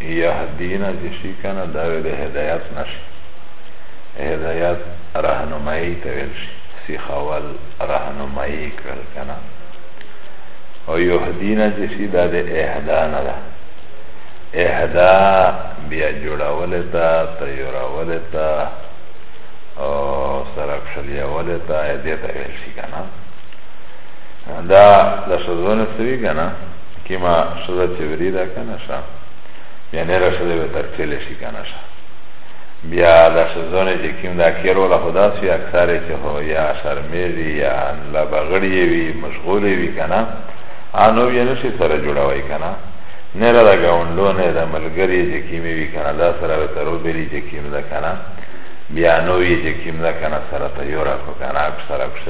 یهدینا چې شي که نه دا د هدایت نه شي هدایت رهنمایي ته ویل شي سیخول رهنمایي کړل که نه او یهدینا چې شي دا د اهدا نه ده اهدا بیا جوړول ته تیارول ته او سره کښلیول ته دې ته ویل شي که نه دا د شزو نه سوي کنه کما شزا چې وری دا کنه شا بیا نه را شزه به ترکل شي کنه شا بیا د شزو نه چې کیم دا کیرو له خدا سي اکثر چې هو یا شرمېږي یا لا بغړی وي مشغول وي کنه انو یې نشي سره جوړوي کنه نه را دا ګاونډو نه دا ملګری چې کیمې وي کنه دا سره به ترو بری چې کیم دا کنه بیا نو یې چې کیم دا کنه سره ته یو را کو کنه اکثر اکثر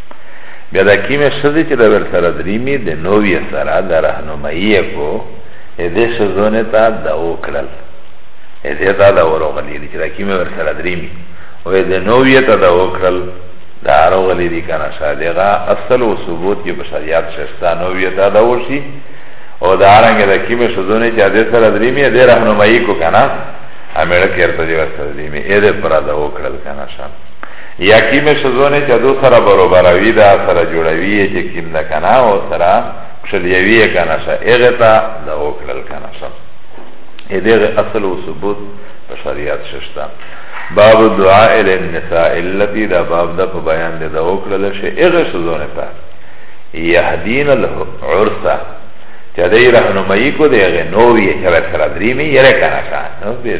بیا دا کیمه شزی چه دا ور سره دریمی ده نوی سره دا رهنمایی کو اده شزونه تا دا وکړل اده تا دا ورغلی دی چه دا کیمه ور سره دریمی و اده نوی تا دا وکړل دا ورغلی دی کنه شادغه اصل و ثبوت یو په شریعت شستا نوی تا دا وشي او دا رنګ دا کیمه شزونه چه اده سره دریمی اده رهنمایی کو کنه امیړه کېرته دی ور سره دریمی اده پر دا وکړل کنه شان یا کیمه شزونه چه دو سره بروبروی ده سره جوړوی یه چه کیم ده کنه او سره کشلیوی یه کنه شا اغه تا ده اوکلل کنه شا ایده اصل و ثبوت په شریعت ششتا باب دعاء للنساء اللتی دا باب دا په بیان دی دا وکړل شي هغه سوزونه ته یهدین العرسه چا دی رهنمایی کو دی هغه نو یې چا سره درې می یې را کنه نو به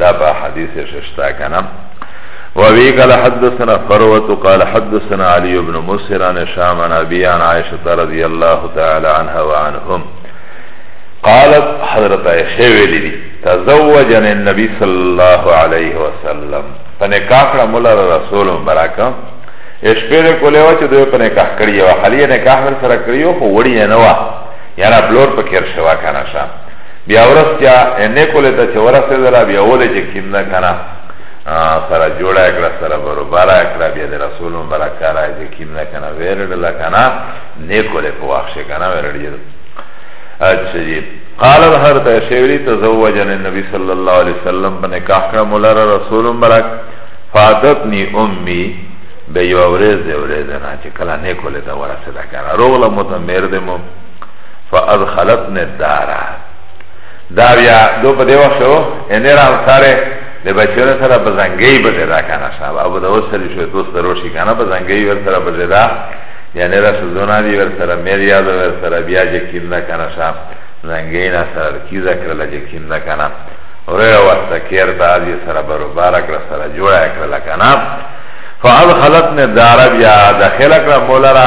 دا په حدیث ششتا کنه وابي قال حدثنا فروة قال حدثنا علي بن مسر عن شام عن أبي عن عائشة رضي الله تعالى عنها وعنهم قالت حضرت عائشة ولدي تزوجني النبي صلى الله عليه وسلم فنکاح مولا رسول مبارک اشپیر کوله و چې دوی په نکاح کړی او حالیه نکاح ور سره کړی او وړي نه و یاره بلور پکې شوا کنه شه بیا ورستیا نیکوله ته چه ورسیدلا بیا ولی چه کم نکنه سره جوړه کړه سره بروبر کړه بیا د رسول مبارک کارا چې کیم نه کنه ورډ لا کنه نیکوله په واخ شي کنه ورډ یې اچھا جی قال الحر تشوری تزوجن النبي صلی الله علیه وسلم په نکاح کړه مولا رسول مبارک فادتنی امي به یو ورځ ورځ نه چې کله نیکوله ته ورسېده کنه روغله متمر دمو فادخلتنی الدارا دا بیا دو په دیو شو ان را سره د بچونه سره بزنګي بزدا کنه صاحب ابو داود سره شو دوست دروشي کنه بزنګي ور سره بزدا یعنی را سوزونا دی ور سره میر یاد ور سره بیا جکیم نه کنه صاحب زنګي نه سره کی ذکر لا جکیم نه کنه اوره وخت کیر دا دی سره برو بارک را سره جوړه کړل کنه فادخلتنی دارا بیا داخله کړه مولا را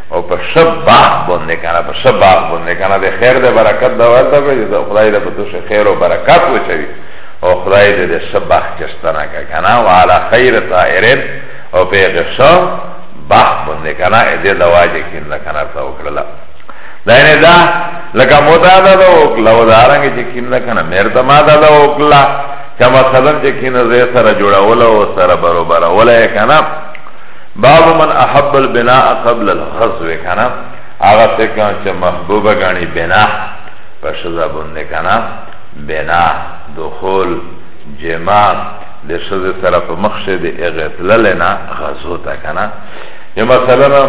او په شب باغ باندې کنه په شب باغ باندې کنه د خیر د برکت دا ورته به د خدای د پتو شه خیر او برکت وچوي او خدای دې د شب باغ چستانه کا کنه والا خیر طائرن او په غشا باغ باندې کنه دې د واجه کې نه کنه تا وکړلا دا نه دا لکه مودا دا وکړه او دا رنګ چې کې نه کنه مېر ته ما دا وکړه کما سلام چې کې نه زه سره جوړاوله او سره برابر ولا کنه باب من احب البناء قبل الغزو کنا آغا سکان چه محبوب گانی بناء پشزا بنده کنا بناء دخول جماع ده شزه سره په مخ شه ده اغتلل نه غزو تا کنه یا مثلا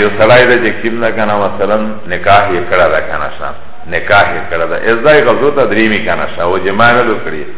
یو سړی ده چې کیم نه کنه مثلا نکاح یې کړه ده کنه شا نکاح یې کړه ده ازای غزو تا دریمی کنه شا او جماع نه کړی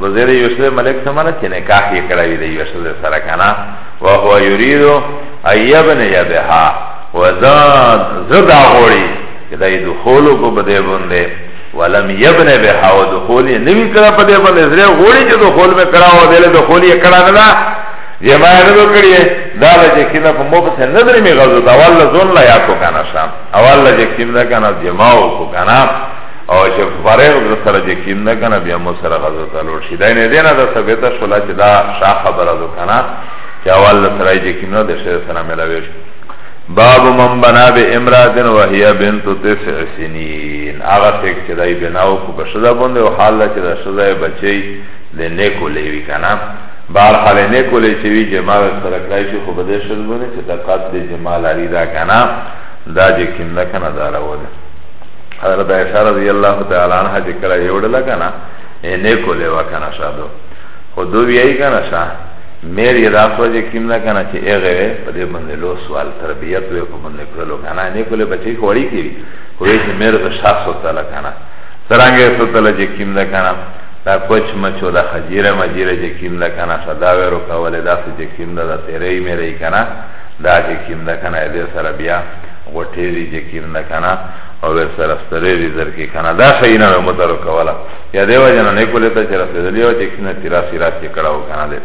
نو زه دی یوشده ملک سمانا چه نکاح یه کروی دی یوشده سرکانا و هو یریدو ایبن یبها و زاد زدا غوری که دی دخولو کو بده بنده ولم یبن بها و دخولی نوی کرا پده بنده زره غوری چه دخول می کرا و دیل دخولی کرا ندا جماع ندو کریه دالا چه کم دا پا مبس ندر می غزو دا والا زون لا یا کو کانا شام اوالا چه کم دا کانا جماعو کو کانا او چې فارغ در سره چې کیم ده کنه بیا مو سره غزو ته لوړ شي دا نه دی نه ده ثابته شوله چې دا شا خبره ده کنه چې اول له سره چې کیم نه ده شی سره ملاوي شي باب من بنا به امراتن وهي بنت تسع سنين هغه څوک چې دای بناو کو بشدا باندې او حال چې دا شدا بچي د نیکو لیوی کنه بار حال نیکو لی چې وی جماع سره کړای شي خو بده شرط باندې چې د قد جماع لري دا کنه دا چې کیم نه کنه دا راوړي حضرت عائشہ رضی اللہ تعالی عنہ چې کله یو ډله کنه نه کولې وکنه شادو خو دو ویای کنه شا میر یې راسو چې کیم نه کنه چې هغه په دې باندې لو سوال تربیت وې په باندې کولو کنه نه کولې بچی خوړی کی خو یې چې میر د شخص تعالی کنه څنګه سو تعالی چې کیم نه کنه دا کوچ مچو دا خجیره مجیره چې کیم نه کنه صدا ورو کوله دا چې کیم نه دا تیرې مې رې کنه دا چې کیم نه کنه دې سره بیا غټې دې چې کیم نه کنه او به سره ستره دي زر کې کنه دا شي نه مو تر کولا یا دیو جن نه کولې ته چې رسېدلی او چې کینه تیرا سیرا چې کړهو کنه دې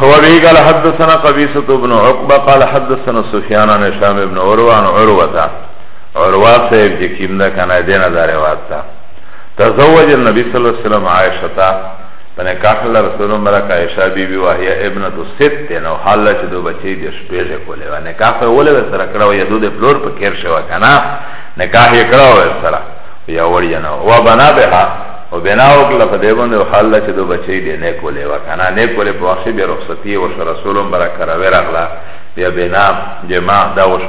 هو وی قال حدثنا قبيصة بن عقبة قال حدثنا سفيان عن هشام بن عروة عن عروة عروة صاحب چې کیم دا کنه دې نه دا روایت تا تزوج النبي صلى الله عليه وسلم عائشة پنکاح رسول الله عائشة بی بی وهي ابنه ست نو حالت دو بچی دې پیژه کوله و نکاح خو وله سره کړه و یدو د پلور په کیر شو کنه نکاح یې کړه و سره یا وړ جنا و بنا به او بنا وکړه په دې باندې حال چې دو بچی دې نه کوله و کنه نه کوله په وخت به رخصتی او رسولم برکر ورغلا بیا بنا جماع دا وش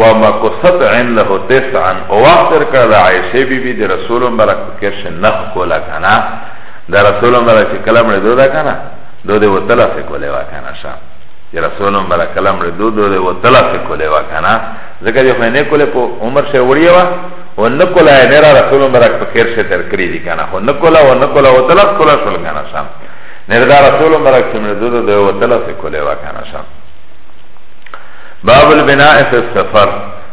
و مقصد عنده تسعا او وقت کړه عائشه بی بی د رسولم برکر شه نه کوله کنه د رسولم برکر کلام له دوه کنه دو ده و تلا فکوله و کنه شا چه رسول الله برا کلا مره دو دو ده و تلا فکوله و کنه ذکر یو خیلی نکوله پو عمر شه وڑیه و و نکوله ای نرا رسول الله برا پکر شه تر کری دی کنه خو نکوله و نکوله و تلا فکوله شل کنه شا نردا رسول الله برا کلا مره دو دو ده و تلا فکوله و کنه شا باب البناء فی السفر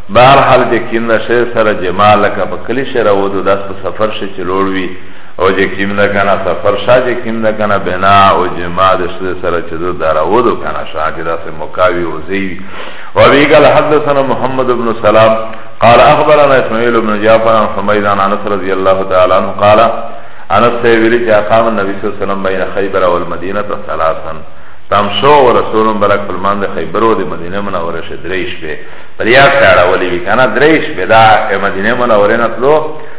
بارحال جه کین ده شه سر جمال لکه پکلی شه رو دو دست سفر شه چلوڑوی او جه کم ده کنه سفر شا جه کم ده کنه بنا او جماع ده شده سره چه ده دارو ده کنه شا چه ده سه مکاوی و زیوی و ابی قال حدثنا محمد بن سلام قال اخبرنا اسماعیل بن جعفر عن حمیدان عنس رضی اللہ تعالی عنہ قال عنس سیویلی چه اقام النبی صلی اللہ علیہ وسلم بین خیبر والمدینة ثلاثا تمشو و رسول برک فرمان ده خیبرو ده مدینه منوره شه دریش به پر یاد ساڑا ولی بی کانا دریش به دا مدینه منوره نتلو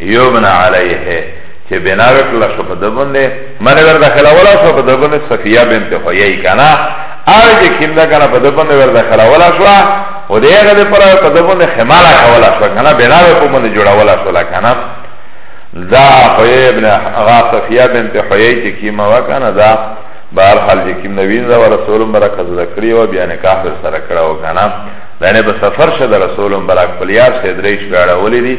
یبنا علیه چه بنا وکلا شو په دبنده منه ور داخله ولا شو په دبنده صفیه بنت خویی کنا آوی چه کم دا کنا په دبنده ور داخله ولا شو و ده اغا ده پر په دبنده خمالا کولا شو کنا بنا وکو بنده جوڑا ولا شو لکنا دا خویی ابن اغا صفیه بنت خویی چه کم وکنا دا بار حال چه کم نوین دا و رسول برا قضا کری و بیا نکاح سر کرا و کنا دانه به سفر شه د رسول برک پلیار سیدریش بیاړه ولی دی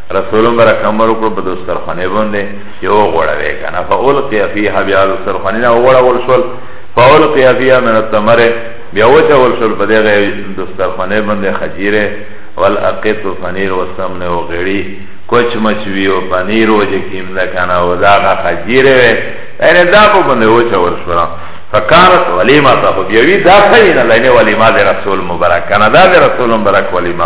رسول مبارک امر وکړ په دسترخوانه باندې یو غوړه وې کنه فاولقي فيها بیا دسترخوانه نه غوړه ول شول فاولقي فيها من التمر بیا وته ول شول په دغه دسترخوانه باندې خجيره والاقط فنير والسمن وغيري کوچ مچوي او پنیر او جکیم نه کنه او دا خجيره وې اره دا په باندې وته ول شول فکانت ولیمه ته بیا وی دا څنګه نه لینه ولیمه رسول مبارک کنه دا رسول مبارک ولیمه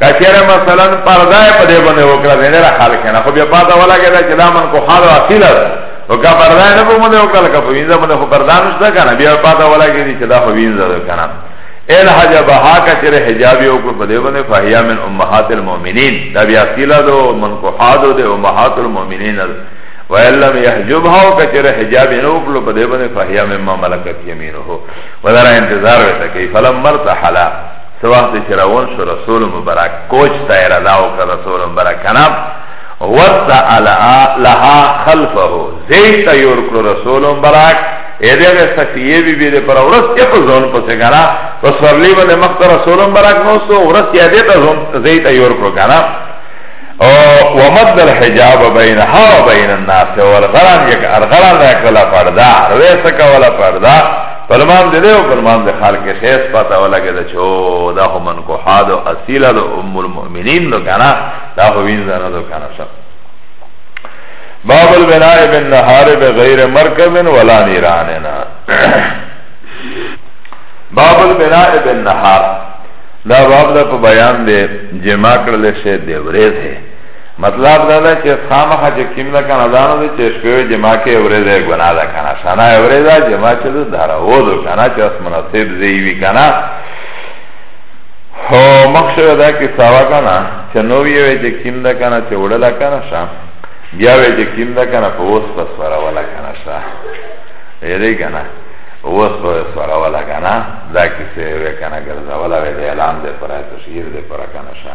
کچره مثلا پرده په دې باندې وکړه دې نه خال کنه خو بیا پاته ولا کېدا چې دا من کو خال اصل ده او کا پرده نه په باندې وکړه کا په وینځه باندې خو پرده نشته کنه بیا پاته ولا کېدی چې دا خو وینځه ده کنه ال حجبها کچره حجاب یو کو په دې باندې فهیا من امهات المؤمنین دا بیا اصل ده من کو حاد ده امهات المؤمنین ده وَإِلَّمْ يَحْجُبْهَا وَكَچِرَ حِجَابِ نُوْكْلُ پَدَيْبَنِ فَحِيَا مِمَّا مَلَكَتْ يَمِينُهُ وَذَرَا انتظار وَتَكَيْ فَلَمْ مَرْتَحَلَا سه وخت چې روان شو رسول مبارک کوچ ته اراده وکړه رسول مبارک کنه وسأل لها خلفه زیت یور کړو رسول مبارک اې دغه صفیه بی بی د پر ورس کې په ځون پسې غنا پس ورلی باندې مخ رسول مبارک نو سو ورس یې دې ته ځون زیت یور کړو غنا او ومد الحجاب بینها و بین الناس ورغلان یک ارغلان یک ولا پردا رویسکا ولا پردا پرمان دې له پرمان دې خال کې خیس پتا ولګه ده چو دا هم من کو حاد او اصیل ده ام المؤمنین لو کنه دا هو وین زنه ده کنه شپ باب البناء بالنهار بغیر مرکب ولا نیران نه باب البناء بالنهار دا باب دا په بیان دې جما کړل شه دې ورې ده مطلب دا ده چې خامخا چې کیم ده کنه دا نه ده چې شپې جما کې ورځې ګناه ده کنه شانه ورځه جما چې ده دراو ده کنه چې اس مناسب زی وی کنه هو مخشه ده کې سوا کنه چې نو وی چې کیم ده کنه چې وړل کنه شا بیا وی چې کیم ده کنه په اوس پس ورا ولا کنه شا یری کنه اوس په اوس ورا ولا کنه دا کې څه وی کنه ګرځا ولا وی اعلان ده پر تشهیر ده پر کنه شا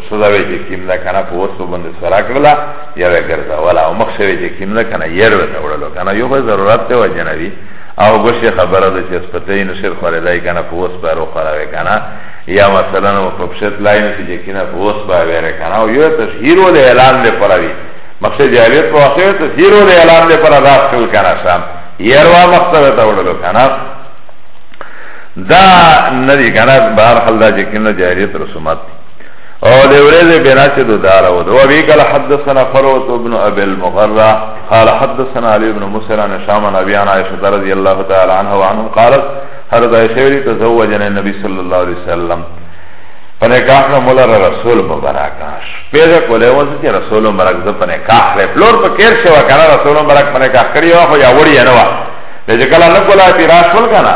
سودا وی چه کم ده کنه پا وسو بند سورا کرلا یا وی گرزا ولا او مخشه وی چه کم ده کنه یر وی تولو کنه یو خواه ضرورت ده و جنوی او گوشی خبره ده چه سپتای نشیر خواه دای کنه پا وس بارو خواه وی کنه یا مثلا و پپشت لای نشی چه کنه پا وس بارو وی کنه او یو تشهیر و ده اعلان ده پراوی مخشه جاویت پا وقتی و تشهیر و ده اعلان ده پرا داست کل کنه شام یر و مخشه تولو کنه دا ندی کنه بارخل دا چه کنه جاویت رسومات دی او ده ورزه بنا چه دو دارا و دو ابی قال حدثنا فروت ابن ابی المغرہ قال حدثنا علی ابن مسر عن شامن ابی عن عائشة رضی اللہ تعالی عنہ وعنہم قالت حضرت عائشہ ولی تزوجن النبی صلی اللہ علیہ وسلم پنکاح را مولا را رسول مبرکاش پیدا کوله وز چې رسول مبرک ز پنکاح له پلور په کیر شو کنه رسول مبرک پنکاح کړی او یا وړي نه وا د کله نه کوله پیراش ول کنه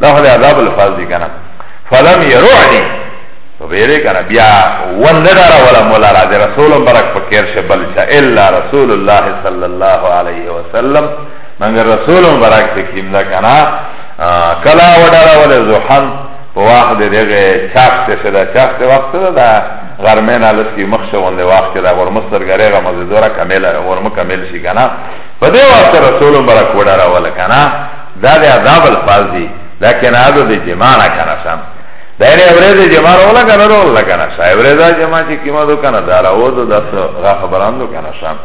دا خو عذاب الفاظ دی کنه فلم يرعني ویره کنه بیا وندرا ولا مولا را ده رسول برک پکیر شه بل چا الا رسول الله صلی الله علیه وسلم مگر رسول برک تکیم دا کنه کلا ودرا ولا زحن په واخد دغه چاخت شه دا چاخت وخت دا غرمه نه لسی مخشه وند وخت دا ور مستر غریغه مزدورا کامل ور مکمل شي کنه په دې وخت رسول برک ودرا ولا کنه دا ده عذاب الفاظ دی لیکن آدو ده جماع نکنه سم دا یعنی اوریده جماع رو لکنه رو لکنه سا اوریده جماع چی کما دو کنه دارا او دو دست غا خبران دو کنه سم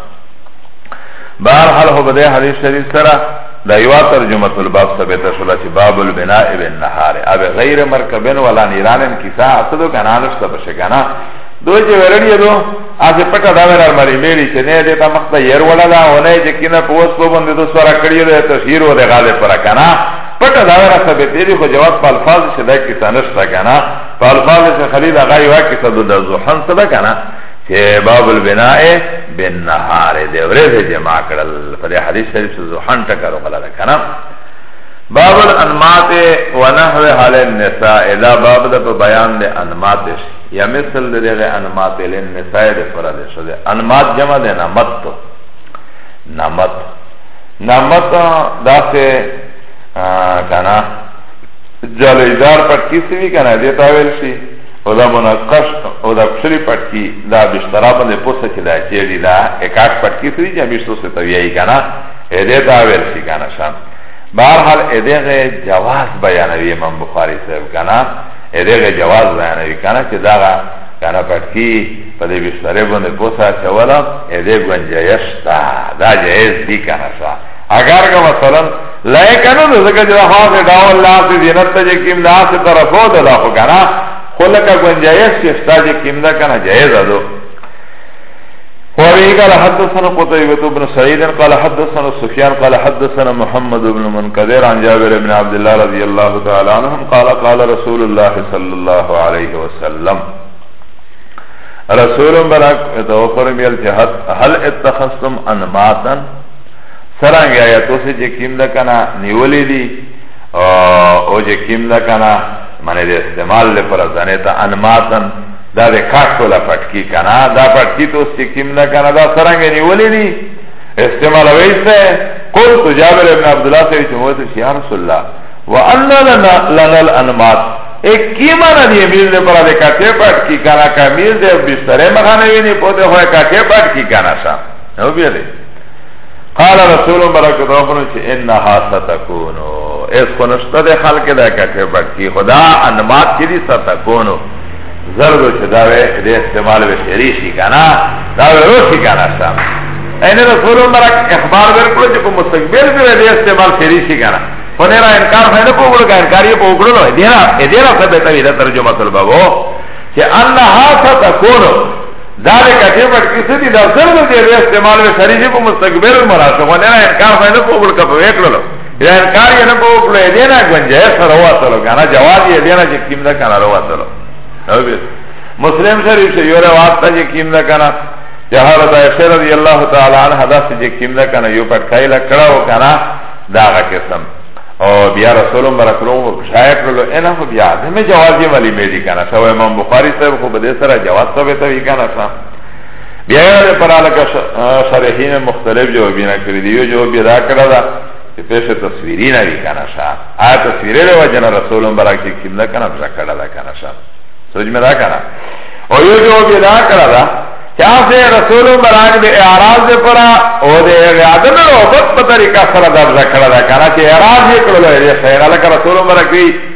بار حال خو بده حدیث شریف سره دا یوا ترجمه الباب ثبت شولا چی باب البناء بالنهار اب غیر مرکبن ولا نیرانن کیسا اسدو کنانش تبشه کنا دو چی ورڑی دو اسی پتا دا ویل المری میری چه نه دیتا مختا یر ولا دا و نه چه کنا پوست کو بندی دو سورا کریو دا تشهیر و دا غالی پرا کنا پتا دا ویل سبی تیری خو جواب پا الفاظ چه دا کسا نشتا کنا پا الفاظ چه خلیل غای وا کسا دو دا زحن سبا کنا چه باب البناء بن نهار دی ورز جمع کرل پا دی حدیث شریف چه زحن تکر و غلا دا کنا باب الانمات و نحو حال النساء دا باب دا پا بیان دی انماتش یا مثل ده دیغه انمات الین نساء ده پر ده شو ده انمات جمع ده نمت تو نمت نمت دا سه کنا جلیدار پټکی سوی کنا دیتا ویل شي او دا منقش او دا کشلی پټکی دا بشترا باندې پوسه کې دا چیرې دا اکاک پټکی سوی چې بشتو سه تویای کنا دیتا ویل شي کنا شان بهر حال ادغه جواز بیانوي امام بخاری صاحب کنا دغه جواز بیانوي کنه چې دغه کنه پټکی په دې بسترې باندې پوسا چولا اې دې گنجایش تا دا جایز دي کنه سا اگر که مثلا لای کنه نو ځکه چې هغه دې ډاول لا دې جنت ته چې کیم لا څه طرفو ده دا خو کنه خلک گنجایش چې ستا چې کیم دا کنه جایز ده وابي قال حدثنا قتيبة بن سعيد قال حدثنا سفيان قال حدثنا محمد بن منكدر عن جابر بن عبد الله رضي الله تعالى عنهم قال قال رسول الله صلى الله عليه وسلم رسول مبارک تو فرمیل چې هل اتخذتم انماتن سرنګ یا تو سه چې کیم د کنا نیولې دي او چې کیم د کنا معنی د استعمال لپاره ځنه ته انماتن دا ده کاک ولا پټکی کنا دا پټکی تو سکیم نه کنا دا سرنګ نیولې دي استعمال ویسه قول تو جابر ابن عبد الله سے چمو تو یا رسول الله وان لنا لنا الانمات ایک کی معنی دی میل دے پر دے کاٹے پٹ کی کنا کا میل دے بسترے مخانے وی نہیں پوتے ہوئے کاٹے پٹ کی کنا سا نو بیا دے قال رسول برکت ربنا چه انها ستكونو اس کنشتا ده خلق ده کچه بڑکی خدا انمات چی دی ستكونو زردو چه داوه ده استعمال به شریشی کنا داوه روشی کنا شا این رسول مرک اخبار برکلو چه کو مستقبل که ده استعمال شریشی کنا خونه را انکار خیلی پوگلو که انکاری پوگلو دینا دینا ثبت ویده ترجمه طلبه چه انها ستکونو دار کټه پټ کیسه دي دا سر دې استعمال وسري چې په مستقبل مراد خو نه انکار باندې په وړ کپ وکړلو یا انکار یې نه کوو کړو یې دی نه ګنجایش سره ووتلو که نه جواز یې دی نه چې کیم ده که نه راوتلو مسلم شریف چې یو روایت ته چې کیم ده که نه چې حضرت عایشه رضی الله تعالی عنها داسې چې کیم ده که نه یو پټکای له کړه و که نه د هغه قسم او بیا رسول مبارک رو شایع کړلو انا خو بیا د مې جواز یې ولې مې دي که نه شوی امام بخاري صاحب خو به دې سره جواز ثابتوي که نه بیا یې د پراله کا شرحین مختلف جوابینا کړی دی یو جواب یې دا کړه دا چې پیسې تصویری نه وی کنه شا آ تصویرې له وجه نه رسول مبارک چې کیم دا کنه بشا کړه دا کنه شا سوچ مې دا کنه او یو جواب یې دا کړه دا چې آسه رسول مبارک د اعراض د پرا او د اعاده نه او په طریقه سره دا بشا کړه دا کنه چې اعراض یې کړل یې خیره لکه رسول مبارک وی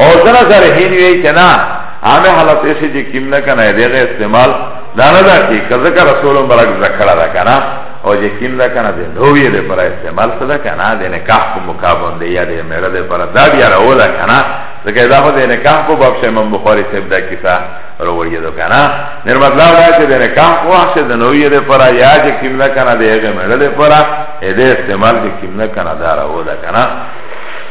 او زنا شارحین وی چه نا عام حالت ایسی چه کم نکنه دیغه استعمال دانه دا که کذکا رسول مبرک ذکره دا کنه او چه کم دا کنه ده نویه ده پر استعمال سده کنه ده نکاح کو مکابون ده یا ده میره ده پر دا بیا رو دا کنه ذکر دا خو ده نکاح کو باب شه امام بخاری سب دا کسا رویه دو کنه نر مطلب دا چه ده نکاح کو وقت ده نویه ده پر یا چه کم دا کنه ده اغه میره ده پر ده استعمال چه کم دا کنه ده رو دا کنه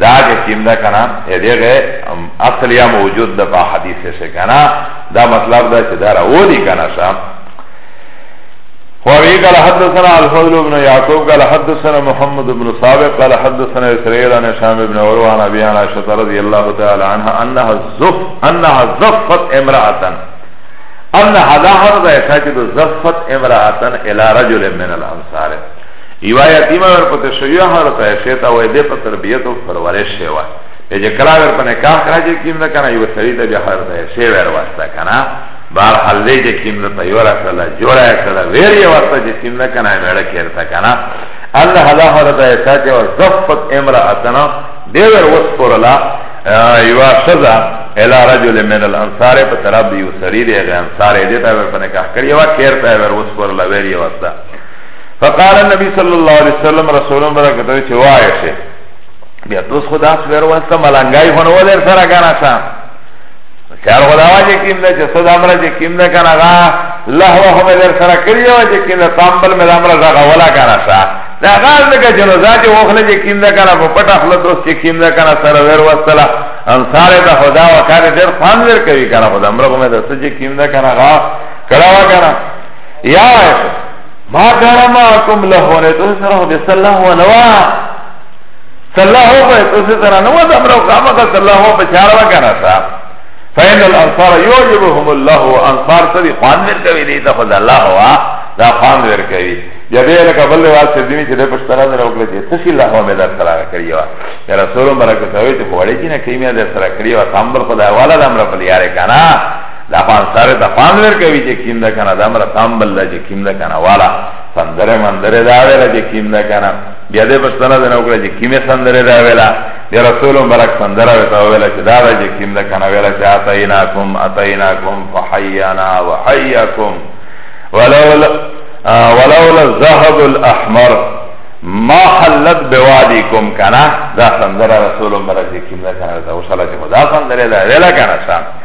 دا که کیم دا کنا دیگه اصل یا موجود دا پا حدیث شا کنا دا مطلب دا چه دارا او دی کنا شا وابي قال حدثنا الفضل بن يعقوب قال حدثنا محمد بن صابر قال حدثنا اسرائيل عن هشام بن عروه عن ابي عائشه رضي الله تعالى عنها انها زف انها زفت امراه ان هذا هذا يشاكد زفت امراه الى رجل من الانصار یوا یتیمه ور په تشریع حال ته شیتا وای دې په تربیت او پرورش شوا به چې کلا ور په نکاح راځي کیم نه کنه یو سړی د بیا حال ته شی ور واسطه کنه بار حال دې چې کیم نه تیار کړل جوړه کړل ویر یو واسطه چې کیم نه کنه مړ کېرته کنه الله هدا حال ته شاته او زفت امراتنا دې ور وس پرلا یوا سزا الا رجل من الانصار په طرف دی یو سړی دی غ انصار دې ته ور په نکاح کړی وا کېرته ور وس پرلا ویر یو واسطه فقال النبي صلى الله عليه وسلم رسول الله برکته چې وایشه بیا دوس خدا سره واسطه ملنګای هونه ولر سره کنه سا چار خدا واجه کیم ده چې صدا امر چې کیم ده کنه غا الله هو هم در سره کړی و چې کینه تامبل مې امر زغه ولا کنه سا دا غاز دغه جنو ذات وخله چې کیم ده کنه په پټه خپل دوس چې کیم ده کنه سره ور وصله انصار ته خدا وکړه ډېر خوان ور کوي کنه خدا امر کومه ده چې کیم ده کنه غا کړه وکړه یا وایسو ما کانا ما کم لہو نے تو سر ہو دے صلی اللہ و نوا صلی اللہ و پہ تو سر نوا دا مرو کاما کا صلی اللہ و پہ چاروا کنا سا فین الانصار یوجبهم اللہ و انصار سبی خوان میر کوي دیتا خود اللہ ہوا دا خوان میر کوي جبه لکه بل وال چې دیني چې د پښتنه نه وکړي چې تشي الله مې در سره کړی و یا رسول مبارک ته وی چې وړي چې نه کیمیا در سره کړی و تامبر په دا والا د امر په یاره کنه دا پان سره ته پام ور کوي چې کیم ده کنه دا مر تام بل چې کیم ده کنه والا سندره مندره دا ویل چې کیم ده کنه بیا دې پښتنه ده نو کړ چې کیمه سندره دا ویلا دې رسول مبارک سندره وتا ویل چې دا چې کیم ده کنه ویل چې اتیناکم اتیناکم فحیانا وحیاکم ولولا ولولا الذهب الاحمر ما حلت بوادیکم کنه دا سندره رسول مبارک کیم ده کنه دا وصله چې دا سندره دا ویلا کنه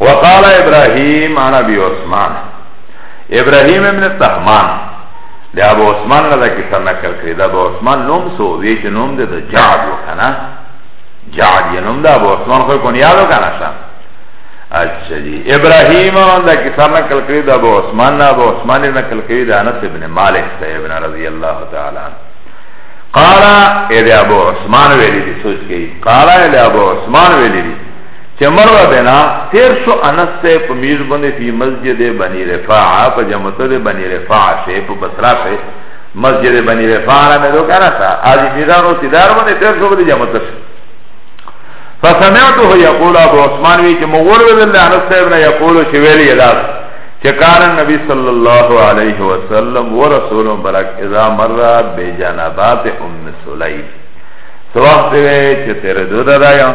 وقال ابراهيم عن ابي عثمان ابراهيم ابن التهمان ده ابو عثمان لدا کسا نکر کری ده ابو عثمان نوم سو ویچ نوم ده ده جعد وکنا جعد یه نوم ده ابو عثمان خوی کن یادو کنا شا اچھا جی ابراهيم ده کسا نکر کری ده ابو عثمان نه ابو عثمان نکر کری ده انس ابن مالک صاحبنا رضی اللہ تعالی عنہ قال اذا ابو عثمان ویلی دی سوچ گئی قال اذا ابو عثمان ویلی دی چه مر بنا تیر شو انس سے پا میز بنده فی مسجد بنی رفاعه پا جمسد بنی رفاعه شه پا بسرا شه مسجد بنی رفاعه را میدو کانا سا آجی میزانو سیدار بنده تیر شو بده جمسد شه فسمعته یقول ابو عثمان وی چه مغور بزل انس سے ابن یقولو چه ویلی اداس چه کان النبی صلی اللہ علیہ وسلم و رسول برک اذا مر بی جنبات ام سلیم سواخت وی چه تیر دو دا دا یا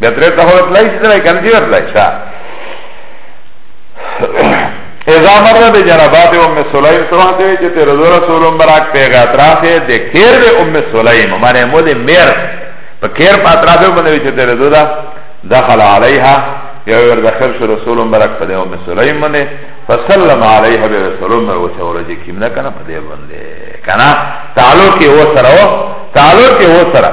بیا درې ته هو تلای چې تلای کنځي ورتلای شه اذا مر به جنابات ام سلیم تو هته چې ته رسول رسول مبارک پیغا ترافه د کیر به ام سلیم معنی مو د میر په کیر په ترافه باندې چې ته رسول دخل علیها یو ور داخل شو رسول مبارک په ام سلیم باندې فسلم علیها به رسول مبارک او چوره چې کیم نه کنه په دې باندې کنه تعلق یې و سره تعلق یې و سره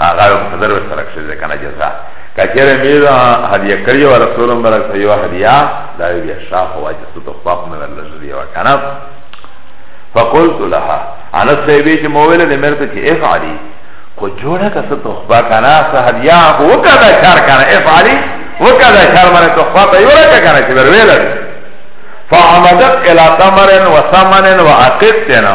هغه مقدر ورسره کښې ده کنه جزا کچره میر هدیه کړی و رسول مبارک ته یو هدیه دا بیا شاه خو واجه ست تو خپل مې ورلږلی و کنه فقلت لها انا سیبی چې مویل دې مرته چې افعلی خو جوړه که ست تو خپل کنه سه هدیه خو وکړه شر کنه افعلی وکړه شر باندې تو خپل یو راکه کنه چې ور ویل فعمدت الى تمر وثمن وعقدتنا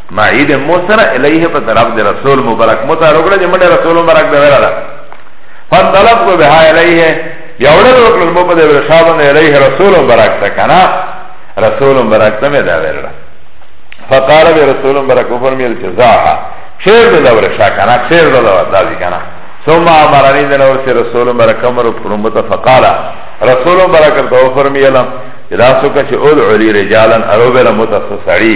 معید موسره الیه په طرف د رسول مبارک متعلق له جمله رسول مبارک د ویرا ده فطلب کو به الیه یوړل وکړ مو په دې ورشابن الیه رسول مبارک ته کنه رسول مبارک ته مې دا ویرا فقال به رسول مبارک فرمیل چې زاها شیر د لور شا کنه شیر د لور دازي کنه ثم امرني د لور سره رسول مبارک امر پرمو ته فقال رسول مبارک ته فرمیل دا سو کچ اول علی رجالن اروبل متصصری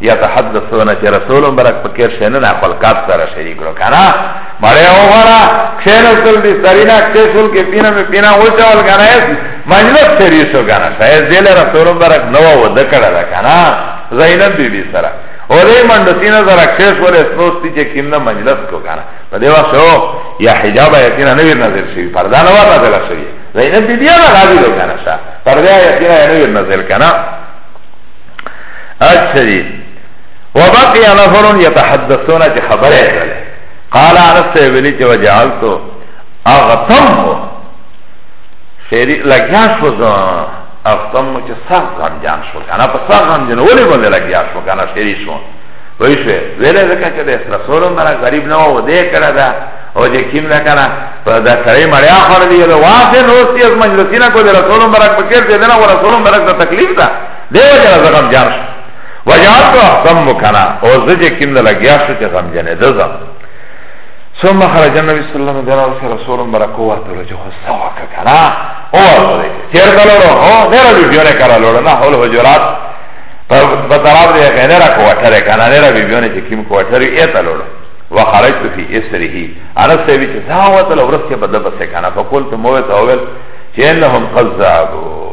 یا تحدثونه چې رسول مبارک په کېر شنه نه خپل کات سره شریک کړو کنه مړې وګړه کښېنه سول دي سرینا کښول کې پینا مې پینا وچول کنه مجلس شریک شو کنه شاید دل رسول مبارک نو و د کړه دا کنه زینب بی بی سره او دې منډه سینه سره کښ ولې سوستي چې کینه مجلس کو کنه په دې واسو یا حجاب یقینا نه نظر شي پردا نه وته دل شي زینب بی بی نه راځي کنه شا پردا یقینا نه نظر کنه اچھا جی وبقي نفر يتحدثون چې خبره کړي قال انس ویلی چې وجعلتو اغتم شری لګیا شو زه اغتم چې سخت غم جان شو کنه په سخت غم جن ولې باندې لګیا شو کنه شری شو وای شو ویلې ځکه چې د رسول مره غریب نه و دې کړه دا او چې کیم نه کنه په دا سړی مړیا خور دی له واسه نو سیس مجلسینا کو د رسول مبارک پکې دې نه رسول مبارک ته تکلیف ده دیو جنا زه غم جان شو وجعلت احسن مکنا او زه چې کیم نه لګیا شو چې غم جنې ده زم ثم خرج النبي صلى الله عليه وسلم بنا رسول برکو وته چې خو سوا کنا او ورته چیر کلو هو نه راځي جوړه کړه لور نه هول حجرات په طرف دې غنه را کوټه ده کنا نه را بیونه چې کیم کوټه ری اته لور وخرجت في اسره انا سوي چې دا وته لور څخه بده بسه کنا فقلت موت اول چې انهم قذابو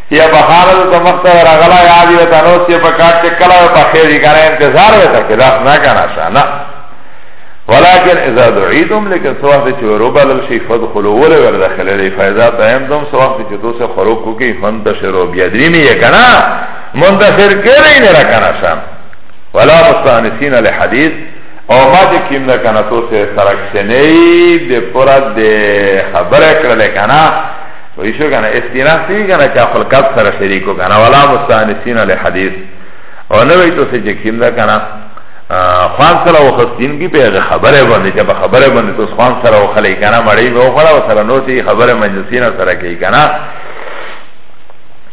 یا بخار د مخته راغلا یاد یو تنو سی په کار چې کله په خیر کار انتظار وته کله نه کنه شانه ولكن اذا دعيتم لكن سواء چې روبل شي فدخلوا ولا ور داخل لري فاذا تيمتم سواء چې تاسو خروج کوی فنتشروا بيدريني یا کنه منتشر کړئ نه را کنه شان ولا مستانسين لحديث او ما چې کیم نه کنه تاسو سره کښنی د پرد خبره کړل کنه ویشو کنه استیناس نوی کنه چه خپل کس سره شریکو کنه ولا مستانسین علی حدیث او نوی تو سه چکیم ده کنه خوان سره و خستین کی پیغه خبره بنده چه خبره بنده تو خوان سره و خلی کنه مڑی به خوڑا و سره نوسی خبره مجلسین سره کی کنه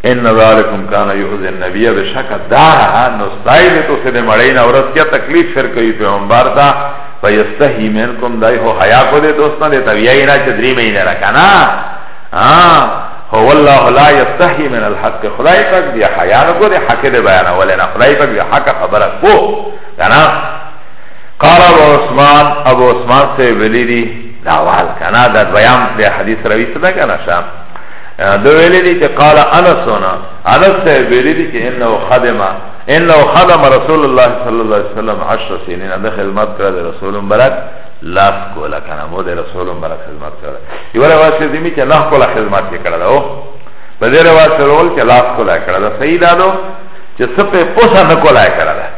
ان ذالکم کان یؤذی النبی بشک دا نستایل تو سه مړی نه ورس کیا تکلیف شر کوي پیغمبر دا فیستحی منکم دای هو حیا کو دې دوستان دې تویای نه چې درې مې نه راکنه ها هو الله لا یستحی من الحق خدای پاک دې حیا نه کو دې حق دې بیان ولنه خدای پاک دې حق خبره کو کنه قال ابو عثمان ابو عثمان سے ویلی دی داوال کنا دا دویام دی حدیث روی صدا کنا شام دو ویلی دی چه قال انسونا انس سے ویلی دی چه انو خدمه انه خدم رسول الله صلی الله علیه وسلم 10 سنین د خدمت کړه د رسول مبارک لاس کولا کنه مو د رسول مبارک خدمت کړه یو روایت کې دې چې لاس کولا خدمت کړه او په دې روایت سره ول چې لاس کولا کړه دا صحیح دادو چې سپه پوسا نه کولا کړه دا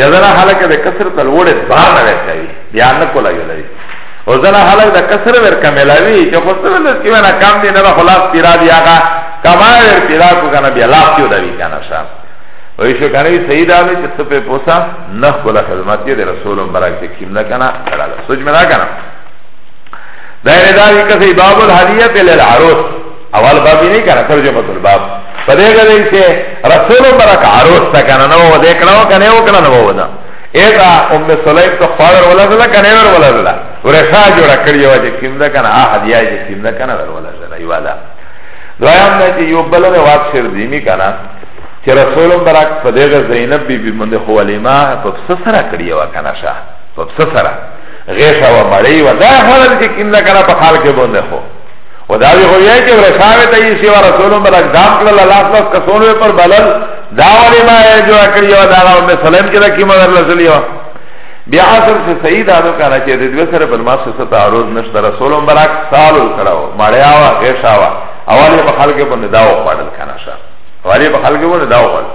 یا زنا حالکه د کثرت الوړې بار نه وځي بیا نه کولا یلای او زنا حالکه د کثرت ور کملوي چې خو څه ول چې ونه کام دي نه خلاص پیرا دی هغه کما ور پیرا کو کنه بیا لاس کیو دی کنه شام وی شو کنه صحیح دا دی چې څه په پوسا نه خپل خدمت کې د رسول مبارک ته کیم نه کنه کړه سوچ مې نه کنه دا یې دا یې کسي باب الهدیه للعروس اول باب یې نه کنه ترجمه تل باب په دې کې چې رسول مبارک عروس ته کنه نو دې کړه کنه او کنه نو ودا ایتا ام سلیم تو خواهر ولدلا کنه ور ولدلا ورخا جوڑا کریو جه کم ده کنه آه دیا جه کم ده کنه ور ولدلا یوالا دویم ده چه یو بلد وات شر دیمی کنه چې رسول برک په دغه زینب بی بی باندې خو ولیما په پس سره کړی و کنه شاه په پس سره غیشا و مړی و دا خبر چې کیندا کنه په حال کې باندې خو و دا وی خو یې چې ورشاوه ته یې سی و رسول برک دام کړل الله تعالی کسونو پر بلل دا ولیما یې جو کړی و دا غو می سلام کې راکی مگر لزلی و بیا اصل سے سید آدو کانا چه دید وسر پر ما سسا تعرض نشتا رسول برک سالو کراو مڑیاوا غیشاوا اولی مخلق پر نداو خوڑل کانا شا ولی په خلق ونه دا وغل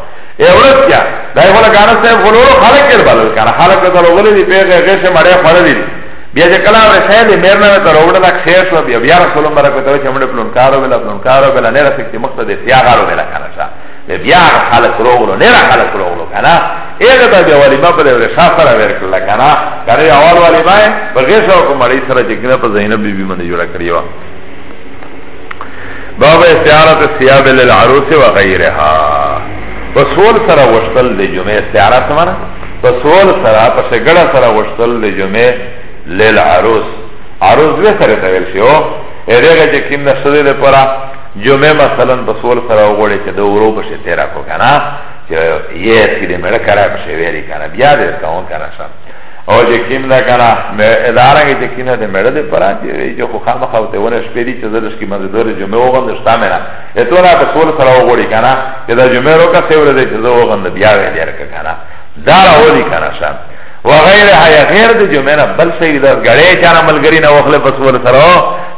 اے ورس کیا دا یو لګانه صاحب غلولو خلق کړ بل کنه خلق ته غلولې دی پیغه غیش مړې خړې دی بیا چې کله رسې دی مېر نه ته وروړه دا خیر شو بیا بیا رسول الله برکت ته چې موږ پلون کارو بل پلون کارو بل نه رسې چې مقصد یې یا غارو بل کنه شا بیا خلق روغلو نه را خلق روغلو کنه اګه ته بیا ولی ما په دې ورشا سره ورکړل کنه کړي اول ولی ما په غیش او کومړی سره چې کنه په زینب بیبي باندې جوړ کړی و باب استعارت الثياب للعروس وغيرها پسول سره وشتل د جمعه استعارت معنی پسول سره پس ګړه سره وشتل د جمعه للعروس عروس به سره تول شي او هغه چې کیم نه سره ده پرا جمعه مثلا پسول سره وګړي چې د ورو بشه تیرا کو کنه چې یې سیده مړه کرا بشه ویری کنه بیا دې کاون کنه شم او چې کیم دا کنه ادارنګ چې کینه د مړه د پرا چې چې خو خامخ او ته ونه شپې دي چې زرش کې منځ دور جمعه وغند شتا مې نه اته نه په ټول سره وګړي کنه چې دا جمعه روکا څه ورځې چې زه وغند بیا وې دې رکه کنه دا راولي کنه شان وغیر هيا غیر د جمعه نه بل شي دا غړې چانه ملګری نه وخله په ټول سره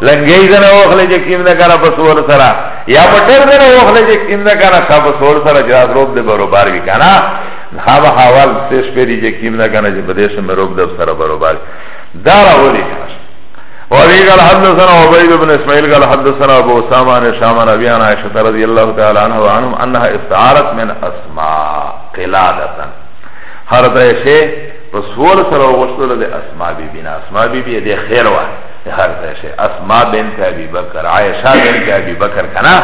لنګي زنه وخله چې کیم دا کنه په ټول سره یا په ټول سره وخله چې کیم دا کنه په ټول سره جراث روب دې برابر وی کنه هاما حوال سیش پیری جه کیم نکنه جه بدیش مروب دب سر بروبار دارا ولی کنش وابی قال حدثنا عبید بن اسماعیل قال حدثنا ابو اسامه عن شام عن ابي عن عائشه رضي الله تعالى عنها وعنهم انها استعارت من اسماء قلاده حضرت عائشه رسول سره وغشتل د اسماء بی بنا اسماء بی بی د خیر وا حضرت عائشه اسماء بنت ابي بکر عائشه بنت ابي بکر کنا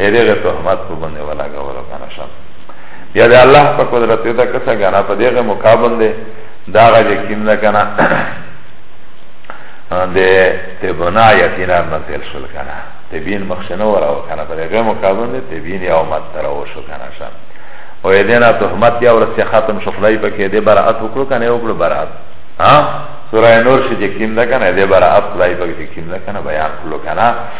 هره غه تهمت په باندې ولا غوړ کنه شم یا د الله په قدرت دا کسه غنا په دغه مقابل دی دا غه یقین نه کنه د تبنا یتینا نازل شول کنه تبین مخشنه وراو کنه په دغه مقابل دی تبین یا امت تر او شو کنه شم او یدینا تهمت یا ورسې ختم شو خدای په کې دې برائت وکړو کنه یو کړو برائت ها سورہ نور شې چې کیم ده کنه دې برائت خدای په کې کیم ده کنه بیان کړو کنه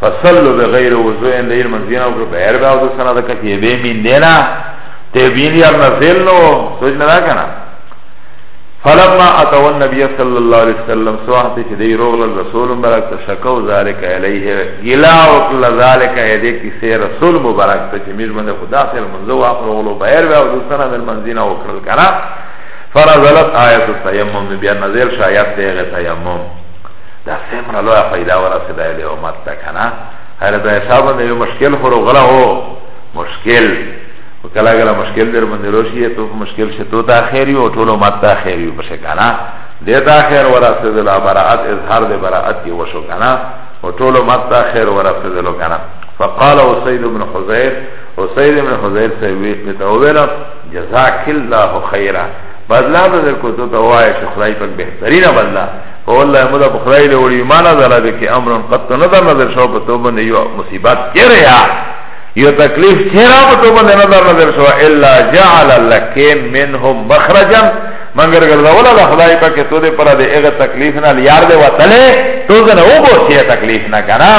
فصلو بغیر وضوء ان دیر منزینا او بغیر به وضوء سره دکا کی به مین دینا ته بین یار نزل نو سوچ نه راکنه فلما اتوا النبي صلى الله عليه وسلم سوحت چه دی روغل رسول مبارک تا شکو ذالک علیه گلا وکل ذالک ایده کسی رسول مبارک تا چه میش بنده خدا سر منزو آخر غلو بیر بیا دوستانا من منزین وکرل کنا فرزلت آیت التیمم بیا نزل شایت دیغ تیمم دا سیم را لویا فیدا ورا سیدا ایلی امت تا کنا هر دا حساب دا یو مشکل خورو غلا ہو مشکل و کلا گلا مشکل در بندی روشی ہے تو مشکل سے تو تا خیری و طول امت تا خیری و پسے کنا دیتا خیر ورا سیدلا براعت اظہار دے براعت کی وشو کنا و طول امت تا خیر ورا سیدلو کنا فقال وسيد بن حزير وسيد بن حزير سيويت بتوبلا جزاك الله خيرا بدلا بدل کو تو تو آئے شخرائی پر بہترین بدلا فوالله مدا بخدای له وړي ما نظر به کې امر قد نظر نظر شو په توبه نه یو مصیبت چیریا یو تکلیف چیرا په توبه نه نظر نظر شو الا جعل لك منه مخرجا مگر ګرځولا د خدای په کې تو دې پر دې هغه تکلیف نه لیار دې وتلې تو نه و بو چې تکلیف نه کرا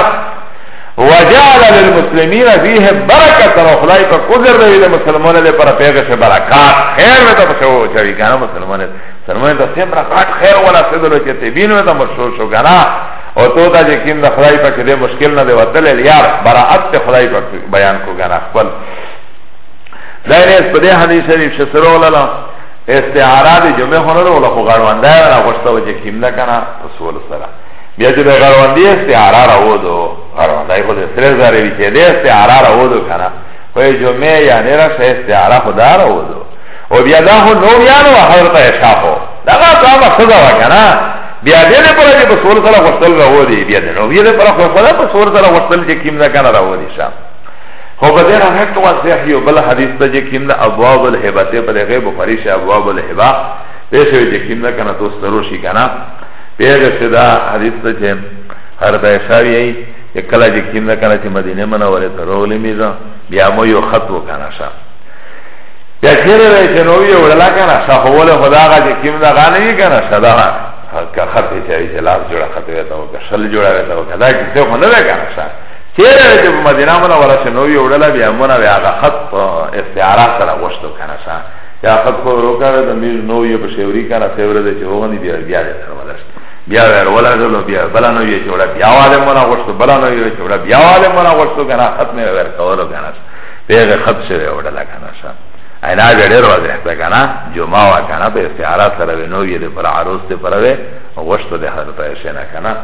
وجعل للمسلمین فيه برکت او خدای په قدرت دې مسلمانانو لپاره پیغه برکات خیر ته په شو چې کنه مسلمانانو فرمای دا سمرا غاټ خیر ولا سدلو چې ته بینو دا مشهور شو کنه او تو دا چې کیم دا خدای پاک دې مشکل نه دی وتل یار برائت ته خدای پاک بیان کو کنه خپل دا نه اس په دې حدیث شریف شسرو لالا استعاره دې جمعه خورو ولا خو غړواندا را غوښته و چې کیم دا کنه رسول سره بیا چې غړواندې استعاره را وودو غړواندا یې خو دې سره زارې چې دې استعاره را وودو کنه خو جمعه یا نه را استعاره خدا را وودو او بیا دا خو نو بیا نو حضرت عشاء خو دا غا تو آبا صدا وا کنا بیا دې نه پرا دې په سور سره غسل راو دې بیا دې نو بیا دې پرا خو سره په سور سره غسل چې کیم نه کنه راو دې شام خو په دې راغټ تو صحیح یو بل حدیث ته چې کیم نه ابواب الهبه ته په غیب فریش ابواب الهبه دې شوی چې کیم نه کنه تو سرو شي کنه پیغه صدا حدیث ته چې هر دای شاوی چې کله چې کیم نه کنه چې مدینه منوره ته رولې میزه بیا مو یو خط وکنه شام یا چیرې دی چې نو یې وړله که نه ښه خو ولې خو د هغه چې کیم ده هغه نه وي که نه ښه ده که خط یې چوي چې لاس جوړه خط وې ته وکړه شل جوړه وې ته وکړه دا کیسې خو نه ده که نه ښه چیرې دی چې په مدینه منوره چې نو یې وړله بیا مونه بیا هغه خط په استعاره سره غوښتو که نه ښه یا خط خو وروکړه د میر نو یې په شیوري که نه سیوره دی چې وغني بیا بیا دی سره ولشت بیا ور ولا زلو بیا بلا نو یې جوړه بیا والے مونږ غوښتو بلا نو یې جوړه بیا والے مونږ غوښتو کنه ختمه ور کولو کنه پیغه خط شوی وړل کنه شا اینا ډېر واضح ده کنه جمعه وا کنه په استعاره سره نو یې پر عروس ته پروي غوښته ده حضرت عائشہ نه کنه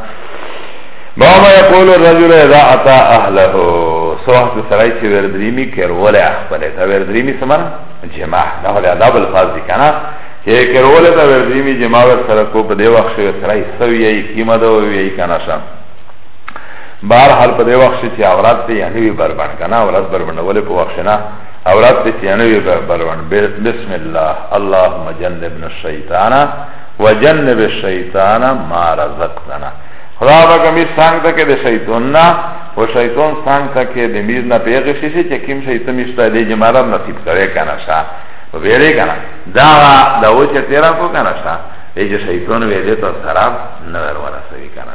بابا یقول الرجل اذا اتى اهله سوحت سرائی چه وردریمی کرول اخبره تا وردریمی سمن جماع دا خود عذاب الفاظ دی کنا چه کرول تا وردریمی جماع ور سرکو پده وقت شوی سرائی سوی ای کیمه دو وی ای کنا شم بهر حال په دې وخت کې چې عورت دی یعنی وی بربند کنه عورت بربندول په وخت نه عورت دی چې یعنی وی بربند بسم الله اللهم جنبنا الشیطان وجنب الشیطان ما رزقتنا خدا با کمی سنگ تا که ده شیطان نا و شیطان سنگ تا که ده میر نا پیغی شیشه چه کم شیطان میشتا ده جمارم نصیب کرده کنه شا و بیره کنه دا دا وچه تیرا کو کنه شا ده جه شیطان ویده تا سراب نور ورسوی کنه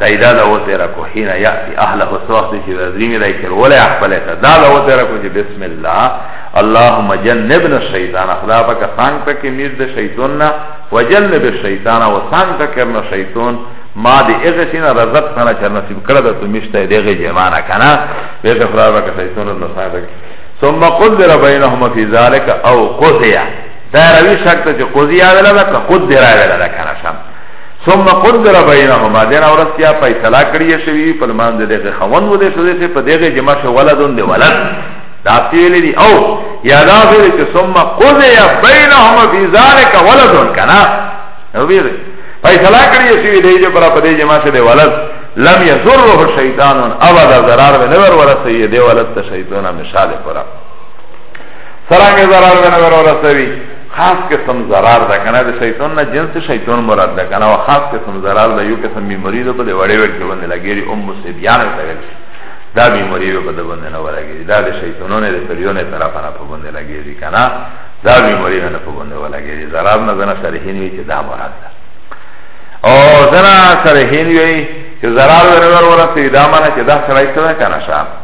دای دا دا وتره کو حين یاتی اهله وسوخت چې درینګ دای چې ولا خپل ته دا دا وتره کو چې بسم الله اللهم جنبنا الشیطان خدا پاک څنګه پکې میر د شیطان نه وجنب الشیطان او څنګه پکې نه شیطان ما دی اغه سینا رزق سره چې نصیب کړه د تو مشته دیغه جمانه کنه به ته خدا پاک شیطان نه صاحب ثم قدر بینهما فی ذلک او قضیا دا روی شکته چې قضیا ولا دا قدر ولا دا کنه شم ثم قدر بینهما دین اورس یا فیصله کړی شوی په مان دغه خوند ولې شو چې په دغه جمع شو ولدون دی ولد دا سیل دی او یا دا غیر چې ثم قضی بینهما فی ذلک ولدون کنا نو بیره فیصله کړی شوی دی چې پر په دې جمع شو دی ولد لم یذره شیطان ابدا ضرر نه ور ورسې دی ولد ته شیطان مثال پر سرانګه ضرر نه ور ورسوي خاص قسم ضرر ده کنه د شیطان نه جنس شیطان مراد ده کنه او خاص قسم ضرر ده یو قسم بیماری ده په دې وړې وړې کې باندې لګېږي ام سبیان ته ویل شي دا بیماری به په دې باندې نه ولګېږي دا د شیطانونو د پریونه طرف نه په باندې لګېږي کنه دا بیماری نه په باندې ولګېږي ضرر نه زنه شرحین وی چې دا مراد ده او زنه شرحین وی چې ضرر ورور ورته دا معنی چې دا سړی څه کنه شه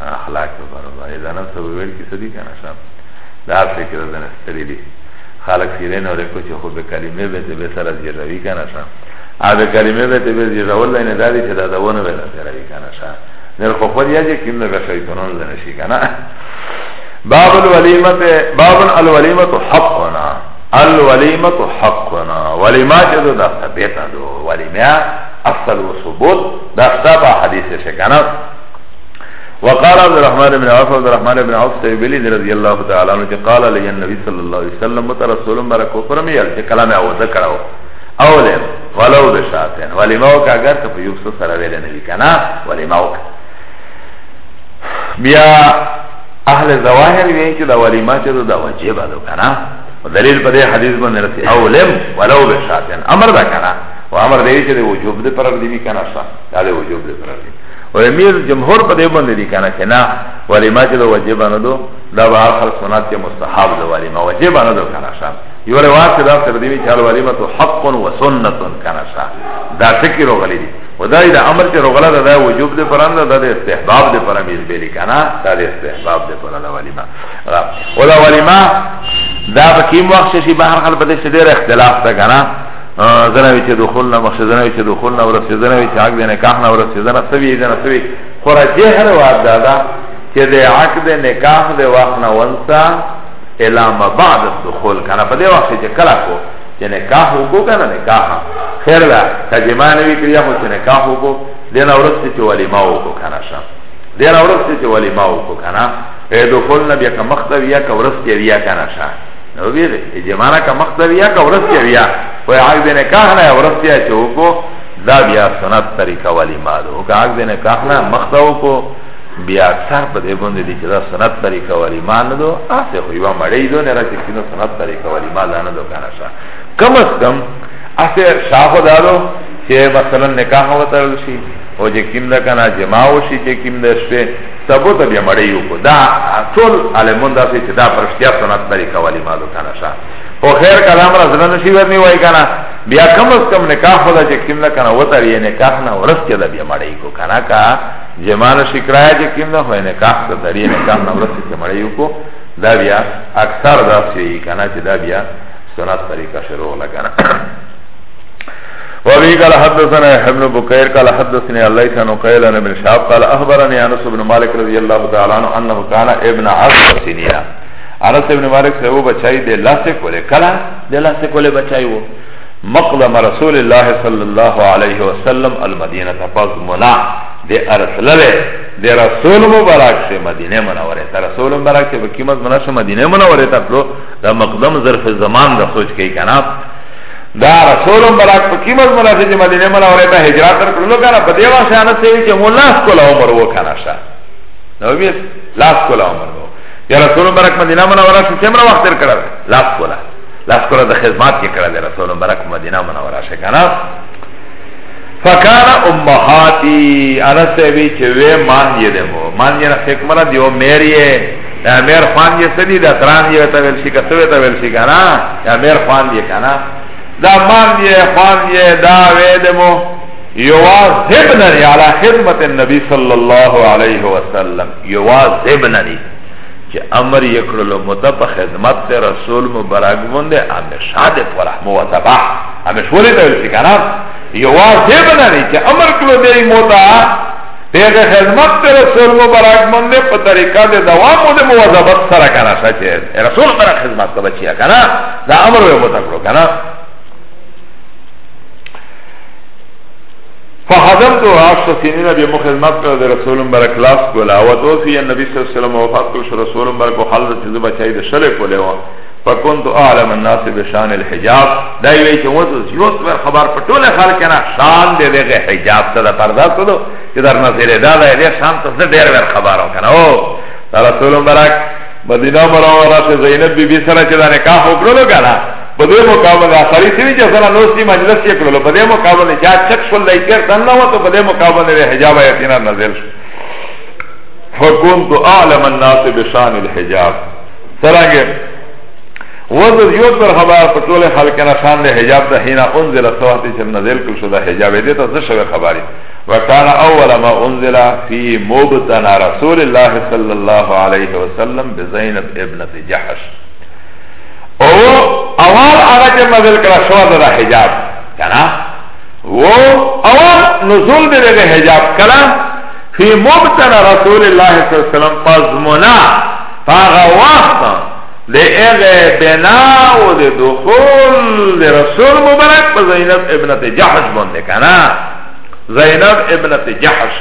اخلاق په بارا باندې دا نن سبا ویل کې سدي کنه شام دا څه کې دا نه ستړي دي خلک سیرین اورې کو چې خو به کلمې به ته به سره زیروي کنه شام ا به کلمې به ته به زیرول نه دا دي چې دا دونه به سره وي کنه شام نر خو پر یاجه کې نه غشي تنون نه شي کنه باب الولیمه باب الولیمه حقنا الولیمه حقنا ولیمه چې دا ثبت ده ولیمه اصل و ثبوت دا ثبت حدیث شکنه وقال عبد الرحمن بن عوف عبد الرحمن بن عوف سے بلی رضی اللہ تعالی عنہ کہ قال علی النبی صلی اللہ علیہ وسلم مت رسول مبارک کو فرمایا کہ کلام اوزہ کرو اولے ولو بشاتن ولی ماو کا اگر تو یوسف سره ویل نه وکنا ولی ماو بیا اهل ظواهر وی چې دا ولی ما چې دا واجب ده کنه دلیل په دې حدیث باندې رسی اولم ولو بشاتن امر دا کنه و امر دی چې وجوب دې پر دې کنه صح دا وجوب دې پر دې و امیر جمهور په دې باندې دي کنه چې نه ولیمه چې د واجب نه دو دا به اخر سنت کې مستحب ده ولیمه واجب نه دو کنه شان یو روایت کې دا تر دې چې ولیمه تو حق و سنت کنه شان دا ټکی روغلي دي ودای دا امر چې روغلا ده دا وجوب ده پران ده د استحباب ده پر امیر بیلی کنه دا د استحباب ده پر دا ولیمه ولا ولیمه دا په کوم وخت شي بهر خلک په دې ډېر اختلاف ده کنه زنوی چه دخول نه مخشه زنوی چه دخول نه ورسی زنوی چه عقد نکاح نه ورسی زنه سوی زنه سوی خورا جهر واد دادا چه ده عقد نکاح ده وقت نه ونسا الا ما بعد الدخول کنه پا ده وقت چه کلا کو چه نکاح کو کنه نکاح خیر ده که جماع نوی کریا خو چه نکاح کو دینا ورسی چه ولی ماو کو کنه شم دینا ورسی چه ولی ماو کو کنه دخول نه بیا که مخت ویا که ورسی ویا کنه شم نو بیا دې جمانه کا مخته بیا کا ورسته بیا و عقد نکاح نه ورسته چې وکړو دا بیا سنت طریقه والی مالو او عقد نکاح نه مخته وکړو بیا اکثر په دې باندې دي چې دا سنت طریقه والی مان دو اسه خو یو مړی دو نه راځي چې سنت طریقه والی مال نه دو کنه شا کم از کم اسه شاه دارو چې مثلا نکاح وته شي او چې کیم دا کنه جما وشي چې کیم دا شپه تبو ته بیا مړی یو کو دا ټول علمون داسې چې دا پرشتیا سنت لري کولی مالو کنه شا خو خیر کلام را زړه نشي ورنی وای کنه بیا کم از کم نکاح خدا چې کیم نه کنه وتر یې نکاح نه ورس کې دا بیا مړی کو کنه کا جمال شکرای چې کیم نه وای نکاح ته درې نکاح نه ورس کې مړی یو کو دا بیا اکثر داسې کنه چې دا بیا سنت طریقه شروع لګره وابي قال حدثنا يحيى بن بكير قال حدثني الليث عن قيل عن ابن شهاب قال اخبرني انس بن مالك رضي الله تعالى عنه انه كان ابن عشر سنين انس بن مالك سے وہ بچائی دے لاسے کولے کلا دے لاسے کولے بچائی وہ مقدم رسول الله صلى الله عليه وسلم المدينه فاز منا دے ارسل لے دے رسول مبارک سے مدینہ منورے تا رسول مبارک سے بکیمت منا سے مدینہ منورے تا پلو دا مقدم ظرف زمان دا سوچ کے کنا دا رسول مبارک په کی مزمنه چې مدینه منوره ته هجرت کړلو کنه په دیوا شان سي چې مو لاس کوله عمر وکنه شه نو بیا لاس کوله عمر وو یا رسول مبارک مدینه منوره ته څومره وخت تر کړل لاس کوله لاس کوله د خدمات کې کړل رسول مبارک مدینه منوره شه کنه فکان امهاتی انا سوی چه وی مان یه دمو مان یه نفکمرا دیو میریه یا میر خوان یې سدي دا تران یې ته ویل شي کته ته ویل شي کنه یا میر خوان یې کنه دا مان یې خوان یې دا وې دمو یواظبننی علی خدمت النبی صلی الله علیه وسلم یواظبننی چې امر یې کړلو مده په خدمت ته رسول مبارک باندې همیشه د پوره موتبع همیشه ولې ته ویل شي کنه یواظبننی چې امر کړو دې موتا پیغ خدمت تے رسول مبارک مندے پا طریقہ دے دوام و دے موضبت سرا کنا شا چے رسول مبارک خدمت تا بچیا کنا دا امر وی متکلو کنا فخدمت و عشت سنین بی مخدمت پر دے رسول مبارک لاس کولا و توفی النبی صلی اللہ علیہ وسلم وفات کلش رسول مبارک و خالد چیزو بچائی دے شلے کولے و فکنت اعلم الناس بشان الحجاب دای وی چې وځو یو څور خبر په ټوله خلک نه شان دې دغه حجاب ته د پردا کړو چې در نظر دا دې شان ته ډېر ور خبرو کنه او رسول مبارک مدینه منوره ته زینب بی بی سره چې دا نکاح وکړو کنه په دې مقابله اخري سری چې سره نوستي مجلس یې کړو په دې مقابله چې چک شول لای کړ تنه وته په دې مقابله حجاب یې نظر شو فكنت اعلم الناس بشان الحجاب سرانگه وزر یود بر خبر پر طول خلق نشان ده حجاب ده حینا انزل سواتی چه نزل کل شده حجاب دیتا زشو خبری وکان اول ما انزل فی مبتنا رسول الله صلی الله علیه وسلم بزینب ابنت جحش او اول آغا چه نزل کل شده ده حجاب کنا و اول نزول ده ده حجاب کلا فی مبتنا رسول الله صلی اللہ علیہ وسلم پزمنا فاغا وقت ده اغه بنا و ده دخول ده رسول مبارک پا زینب ابنت جحش بنده کنا زینب ابنت جحش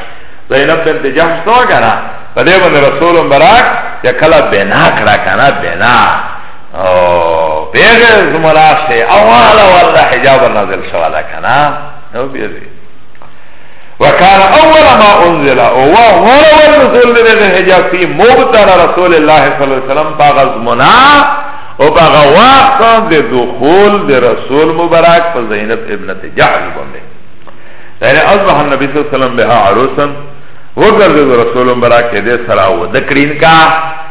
زینب بنت جحش تو کنا پا ده بنده رسول مبارک یا کلا بنا کرا کنا بنا پیغه زمراشه اوالا والا حجاب نازل شوالا کنا نو بیره وكان اول ما انزل وهو والنزول لدغه حجاب في مبتر رسول الله صلى الله عليه وسلم باغز منا او باغا وقت ده دخول ده رسول مبارک پا زینب ابنت جعل بنده یعنی اصبح النبی صلی اللہ علیہ وسلم بها عروسا وگرده ده رسول مبارک ده سرا ودکرین کا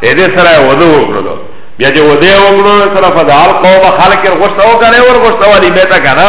ده سرا ودو وگردو بیا جو وده وگردو سرا فدعال قوم خالق غشتا وکره ور غشتا والی بیتا کنا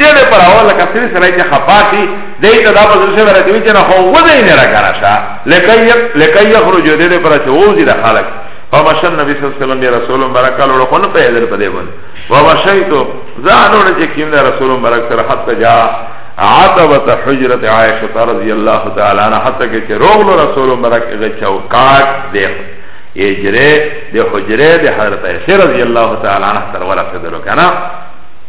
دې به پر اوله کسری سره چې خفاشي دې ته دا بزر شه ورته چې نه هو وځي نه راګرا شه لکه لکه یخرج دې دې پر چې وځي د خلک فمشى النبي صلى الله عليه وسلم رسول مبارك قال له خن په دې په دې باندې ومشيت زانو نه چې کیم رسول مبارک سره حتی جا عتبت حجرت عائشة رضي الله تعالى عنها حتی کې روغل رسول مبارک غ چوکاټ دې اجره دې حجره دې حضرت عائشة رضي الله تعالى عنها تر ورسېدل کنه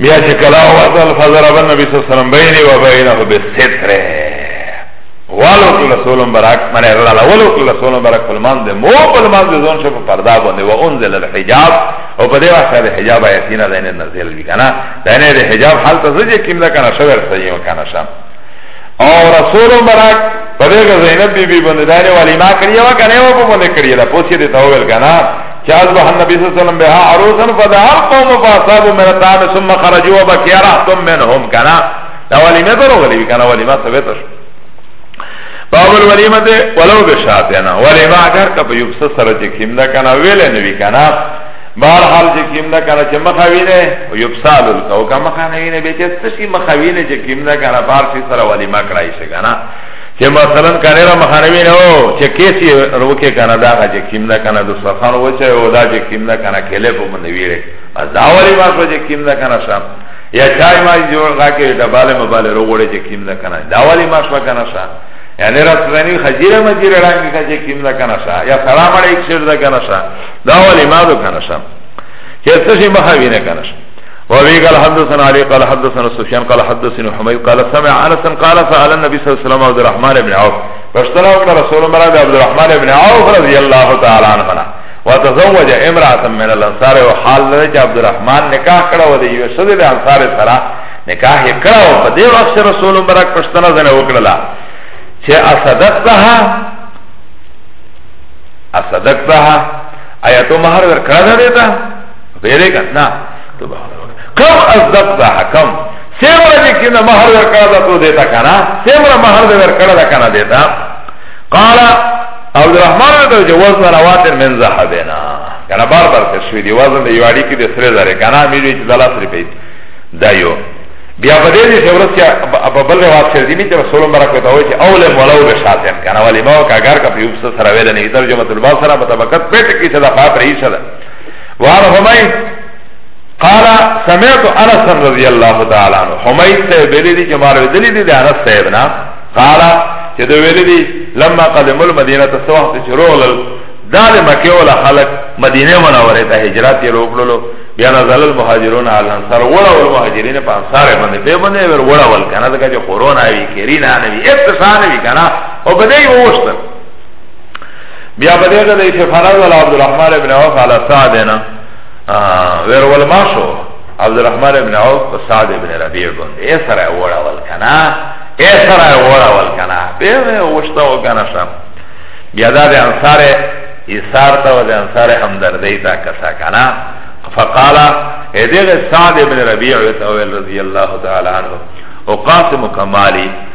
بیا چې کلا وصل فضرب النبی صلی الله علیه وسلم بینه و بینه بالستر والو کل سولم براک من اغلال والو کل سولم براک فلمان ده مو فلمان ده زون شفا پردا بنده و انزل الحجاب و پده وقت ده حجاب آیتینا دینه نزل بی کنا دینه ده حجاب حال تا زجه کم ده کنا شور سجیم کنا شم او رسول مبارک پدې کې زینب بیبي باندې دایره والی ما کړی و کنه و په باندې کړی دا پوښتې ته وویل کنه چه اصبح النبی صلی اللہ علیہ وسلم بها عروسا فدعا القوم فاصابوا من الطعام ثم خرجوا وبكي رحت منهم کنا دا ولیمه درو غلی کنا ولیمه ثبت شو باب الولیمه ده ولو بشاتنا ولیمه اگر کپ یوبس سره چې کیم دا کنا ویل نه وی کنا بار حال چې کیم دا کنا چې مخاوینه یوبسال او کما خانه وینه به چې تشی مخاوینه چې کیم دا کنا بار شي سره ولیمه کړای شي کنا چه مثلا کنه را مخانوی نو چه کسی روکه کنه دا غا چه کم ده کنه دو سرخان وچه او دا چه کم ده کنه کلی پا بنده ویره از دا ولی ما شو چه کم ده کنه شا یا چای ما جور غا که دبال مبال رو گوڑه چه کم ده کنه دا ولی ما شو کنه شا یعنی رسرنی خجیر مجیر رنگی که چه کم ده کنه شا یا سلام علیک شر ده کنه شا دا ولی ما دو کنه شا چه سشی مخوی نه کنه شا وابي قال حدثنا علي قال حدثنا سفيان قال حدثنا حميد قال سمع انس قال سأل النبي صلى الله عليه وسلم عبد الرحمن بن عوف فاشترى وكنا رسول الله عبد الرحمن بن عوف رضي الله تعالى عنه وتزوج امرأة من الانصار وحال لذلك عبد الرحمن نکاح کرا و دیو صد دی انصار سرا نکاح کرا و پدی وقت رسول الله برک پشتنا زن وکرلا چه اصدقتها اصدقتها آیا تو مہر ور کرا دیتا پیره کن نا تو بخار کم از دب دا حکم سیمرا جی کنا مہر ورکڑا دا تو دیتا کنا سیمرا مہر دا ورکڑا دا کنا دیتا قالا عبد الرحمن دا جو وزن رواتر من زحبینا کنا بار بار تشوی دی وزن دا یواری کی دی سرے زارے کنا میلوی چی دلاس رپیت دا یو بیا په دې چې ورس کې په بل روایت کې دي چې رسول الله راکته وایي چې اول مولو به شاتم کنه ولی ما کا اگر کا په یوسف سره ویل نه ترجمه البصره مطابقت پټ کې صدا پاپ رئیس ده وعن حميد قال سمعت انس رضي الله تعالى عنه حميد صاحب ویلی دی چې مار ویلی دی د انس صاحب نه قال چې دوی ویلی دی لما قدم المدينه تسوه چې رغلل دال مکه ولا خلق مدینه منوره ته هجرت یې وکړلو بیا نزل المهاجرون على الانصار ولا والمهاجرين په انصار باندې په باندې ور ولا ول کنه دا چې کورونا وی کرینا نه وی اتصال وی کنه او بده یې وښته بیا په دې کې چې فرض ول عبد الرحمن ابن عوف علی سعد نه ور ول ما شو عبد الرحمن ابن عوف په سعد ابن ربيع باندې یې سره وړه ول کنه یې سره وړه ول کنه به وښته و کنه شم بیا دا د انصار ایثار ته و د انصار همدردی ته کسا کنه فقال ادغه سعد ابن ربيع رضي الله تعالى عنه وقاسم كمالي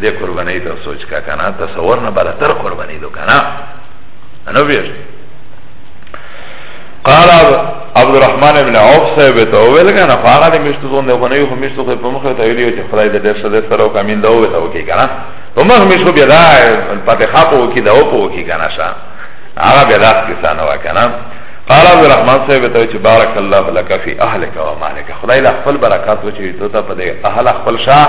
دې قرباني ته سوچ کا کنه تصور نه بل تر قرباني دو کنه انو بیش قال عبد الرحمن ابن عوف صاحب ته ویل کنه فارا دې مشتو زون نه غنیو خو مشتو په مخ ته ویلو چې خدای دې ډېر سره سره کامل دا وته وکي کنه په مخ مشتو بیا دا پته خاطو وکي دا وپو وکي کنه شا هغه بیا دا کیسه نه وکنه قال عبد الرحمن صاحب ته چې بارک الله لك في اهلك ومالك خدای له خپل برکات وچي ته په دې اهل خپل شاه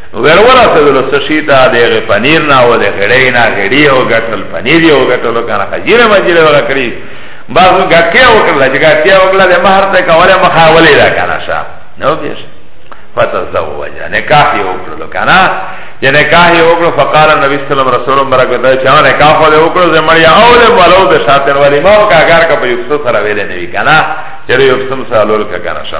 ورورا سدلو سشیتا دیغه پنیر نا و ده غړی نا غړی او غټل پنیر یو غټل کنه خجیره مجیره ولا کړی بعض غټیا وکړه چې غټیا وکړه د مہر ته کوله مخاوله را کنه شا نو بیش فتزوج نکاح یې وکړو کنه چې نکاح یې وکړو فقال نبی صلی الله علیه وسلم برکت چې هغه نکاح یې وکړو زمړی اوله مالو د شاتن ولی ما کا اگر کا په یو سره ویلې نه وی کنه چې یو سم سره لول کنه شا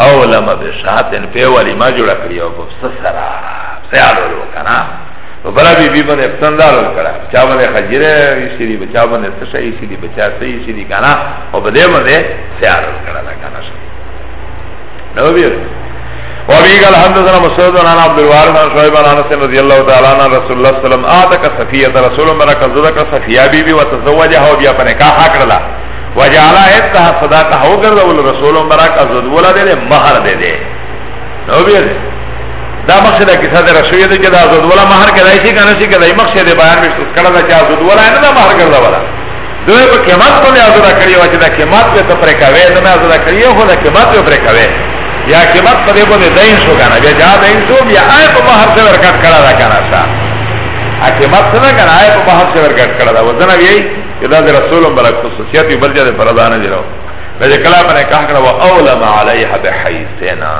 او لما بشاتن پی والی ما جوڑا کریو بفس سرا سیالو لو کنا و برا بی بی بنده افتندارو کرا چا بنده خجیره ایسی دی بچا بنده سشا ایسی دی بچا سی ایسی دی کنا و بده بنده سیالو کرا دا کنا شا نو بیو و بی قال حدثنا مسعود عن عبد الوارث عن شعيب عن انس رضي الله تعالى عنه رسول الله صلى الله عليه وسلم اعتق صفيه رسول الله بركه زوجك صفيه بي بي وتزوجها وبيا فنكاح كرلا وجعلا اتها صداقه هو گرده ول رسول مبارک از دولا ده مہر ده ده نو بیه ده دا مقصد کسا ده رسویه ده که ده از دولا مہر کدائی سی کنسی کدائی مقصد ده بیان بشت اس کرده چه از دولا اینه ده مہر گرده ولا دوی په قیمت په نه ازدا کړی و چې دا قیمت په تپره کوي دا نه ازدا کړی هو دا قیمت په تپره کوي یا قیمت په دې باندې دین شو کنه بیا جا دین شو بیا آی په مہر څور کټ کړه دا کنه سا قیمت څنګه کنه آی په مہر څور کټ کړه دا وزن وی کہ دا دے رسول مبارک خصوصیت یو بل جاتے پر دانا جراو لیکن کلا پر نے کہا کرا و اولم علیہ بحیثنا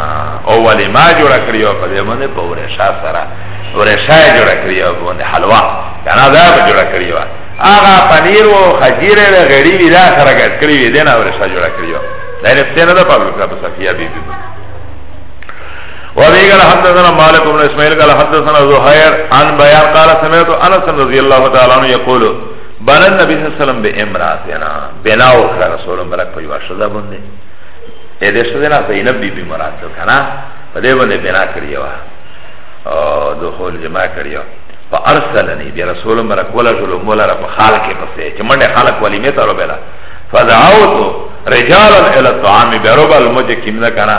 اولی ما جوڑا کریو پا دے مندے پا ورشا سرا ورشا جوڑا کریو پا مندے حلوہ کنا دا پا جوڑا کریو آغا پنیر و خجیر و غیری وی دا سرا گت کریو دینا ورشا جوڑا کریو لیکن سینا دا پا بکرا پا صفیہ بی بی بی وابي قال حدثنا مالك بن اسماعيل قال حدثنا زهير عن بيان قال سمعت انس رضي الله تعالى عنه يقول بنا النبی صلی اللہ علیہ وسلم بے امراتنا بنا وکړه رسول مبارک په یو شذا باندې اې دې شذا نه زینب بی بی مراد شو کنه په دې باندې بنا کړی و او دخول جما کړی و فارسلنی بی رسول مبارک ولا جل مولا رب خالق پسې چې منډه خالق ولی می تر بلا فدعوت رجالا الى الطعام برب المجه کیمنا کنه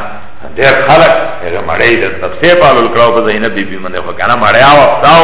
ډیر خلق هغه مړی د تفسیر په لور کړو په زینب بی بی باندې وکړه مړی او تاو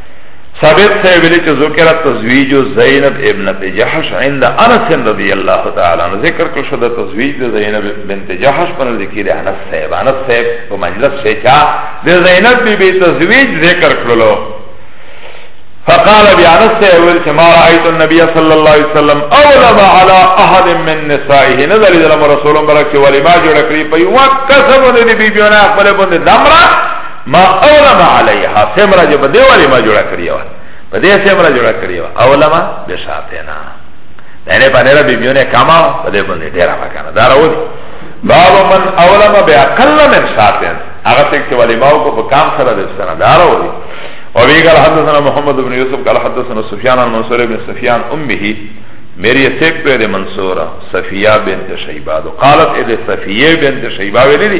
ثابت سے ویلی چه ذکر تزویج زینب ابنت جحش عند انس رضی اللہ تعالی عنہ ذکر کل شده تزویج ده زینب بنت جحش پن ذکر انس صاحب انس صاحب و مجلس سے چا ده زینب بی بی تزویج ذکر کلو فقال بی انس سے ویل چه ما رأیت النبی صلی اللہ علیہ وسلم اولم على احد من نسائه نظر دلم رسول برک چه ولی ما جوڑکری پی وکسب نبی بیونا اخبر بند دمرا ما اولم علیها سمرا جو بده والی ما جوړه کړی و بده سمرا جوړه کړی و اولم بشاتنا دنه باندې را بیبیونه کما بده باندې ډیر ما کنه دا راو دی باب من اولم باقل من شاتن هغه څوک چې والی ما کو په کام سره د سره دا راو دی او وی قال حدثنا محمد بن یوسف قال حدثنا سفیان عن منصور بن سفیان امه میری سیک پر منصور صفیہ بنت شیبہ قالت اذ صفیہ بنت شیبہ ویلی